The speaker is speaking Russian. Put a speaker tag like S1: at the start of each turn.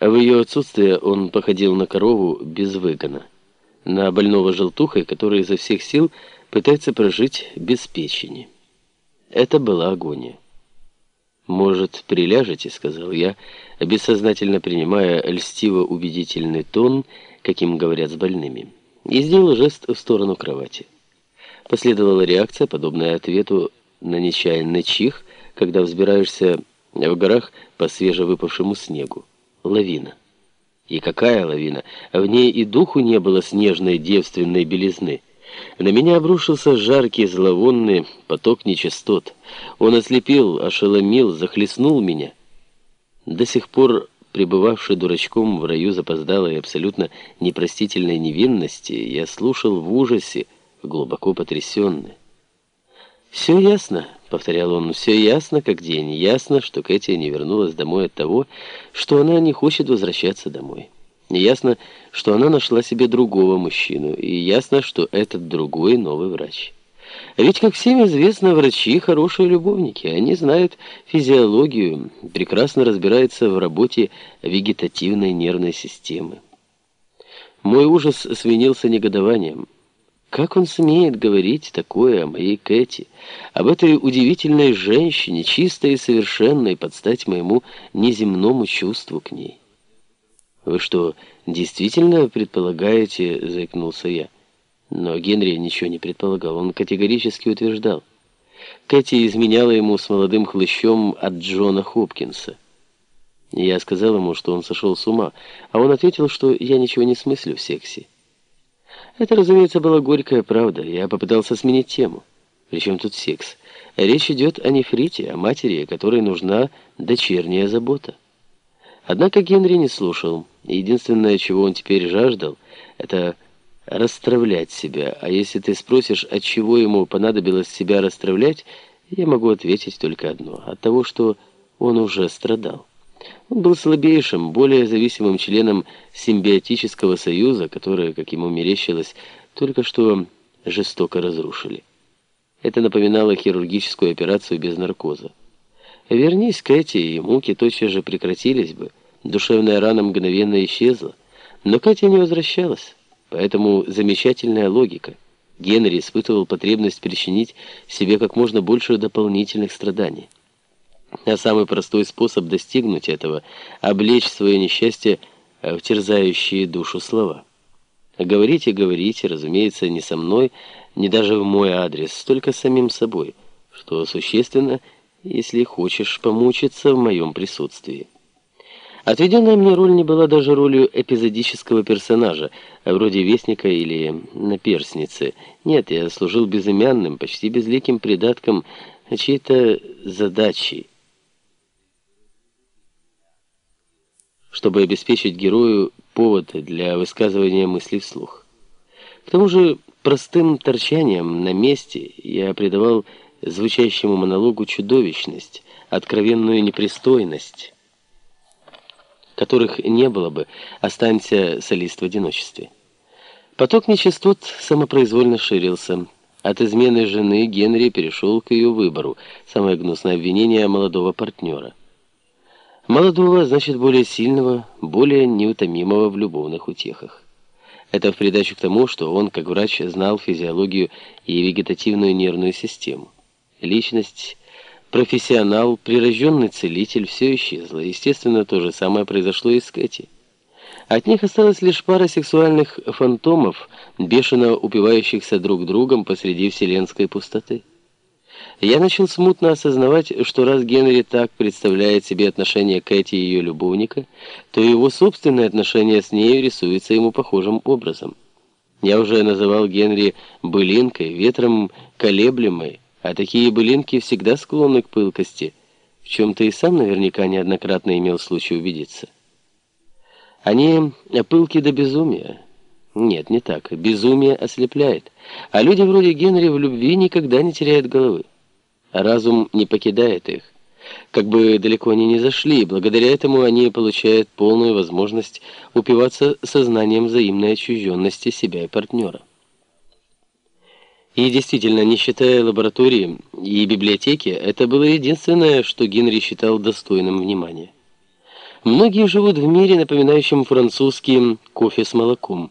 S1: В ее отсутствие он походил на корову без выгона, на больного желтухой, который изо всех сил пытается прожить без печени. Это была агония. «Может, приляжете?» — сказал я, бессознательно принимая льстиво-убедительный тон, каким говорят с больными, и сделал жест в сторону кровати. Последовала реакция, подобная ответу на нечаянный чих, когда взбираешься в горах по свежевыпавшему снегу. Лавина. И какая лавина? В ней и духу не было снежной девственной белизны. На меня обрушился жаркий, зловонный поток нечистот. Он ослепил, ошеломил, захлестнул меня. До сих пор пребывавший дурачком в раю запоздалой и абсолютно непростительной невинности, я слушал в ужасе, глубоко потрясенный. «Все ясно», — повторял он, — «все ясно, как день. Ясно, что Кэти не вернулась домой от того, что она не хочет возвращаться домой». Ясно, что она нашла себе другого мужчину, и ясно, что этот другой новый врач. Ведь, как всем известно, врачи хорошие любовники. Они знают физиологию, прекрасно разбираются в работе вегетативной нервной системы. Мой ужас сменился негодованием. Как он смеет говорить такое о моей Кэти, об этой удивительной женщине, чистой и совершенной, под стать моему неземному чувству к ней? «Вы что, действительно предполагаете?» — заикнулся я. Но Генри ничего не предполагал, он категорически утверждал. Кэти изменяла ему с молодым хлыщом от Джона Хопкинса. Я сказал ему, что он сошел с ума, а он ответил, что я ничего не смыслю в сексе. Это, разумеется, была горькая правда. Я попытался сменить тему. Причем тут секс? Речь идет о нефрите, о матери, которой нужна дочерняя забота. Однако Генри не слушал. Единственное, чего он теперь жаждал, это расстравлять себя. А если ты спросишь, от чего ему понадобилось себя расстравлять, я могу ответить только одно. От того, что он уже страдал. Он был слабейшим, более зависимым членом симбиотического союза, который, как ему мерещилось, только что жестоко разрушили. Это напоминало хирургическую операцию без наркоза. Вернись к Кэти, и муки тотчас же прекратились бы. Душевная рана мгновенно исчезла. Но Катя не возвращалась. Поэтому замечательная логика. Генри испытывал потребность причинить себе как можно больше дополнительных страданий. А самый простой способ достигнуть этого — облечь свое несчастье в терзающие душу слова. Говорите, говорите, разумеется, не со мной, не даже в мой адрес, только самим собой, что существенно — если хочешь помучиться в моем присутствии. Отведенная мне роль не была даже ролью эпизодического персонажа, вроде вестника или наперсницы. Нет, я служил безымянным, почти безликим придатком чьей-то задачи, чтобы обеспечить герою повод для высказывания мыслей вслух. К тому же простым торчанием на месте я придавал звучащему монологу чудовищность, откровенную непристойность, которых не было бы, останься солист в одиночестве. Поток нечистот самопроизвольно ширился. От измены жены Генри перешел к ее выбору, самое гнусное обвинение молодого партнера. Молодого, значит, более сильного, более неутомимого в любовных утехах. Это в придачу к тому, что он, как врач, знал физиологию и вегетативную нервную систему. Личность, профессионал, прирожденный целитель – все исчезло. Естественно, то же самое произошло и с Кэти. От них осталась лишь пара сексуальных фантомов, бешено упивающихся друг другом посреди вселенской пустоты. Я начал смутно осознавать, что раз Генри так представляет себе отношения Кэти и ее любовника, то его собственное отношение с нею рисуется ему похожим образом. Я уже называл Генри «былинкой», «ветром колеблемой», а такие былинки всегда склонны к пылкости, в чем ты и сам наверняка неоднократно имел случай убедиться. Они пылки до безумия. Нет, не так. Безумие ослепляет. А люди вроде Генри в любви никогда не теряют головы. Разум не покидает их. Как бы далеко они ни зашли, благодаря этому они получают полную возможность упиваться сознанием взаимной отчужденности себя и партнера. И действительно, не считая лаборатории и библиотеки, это было единственное, что Генри считал достойным внимания. Многие живут в мире, напоминающем французский кофе с молоком.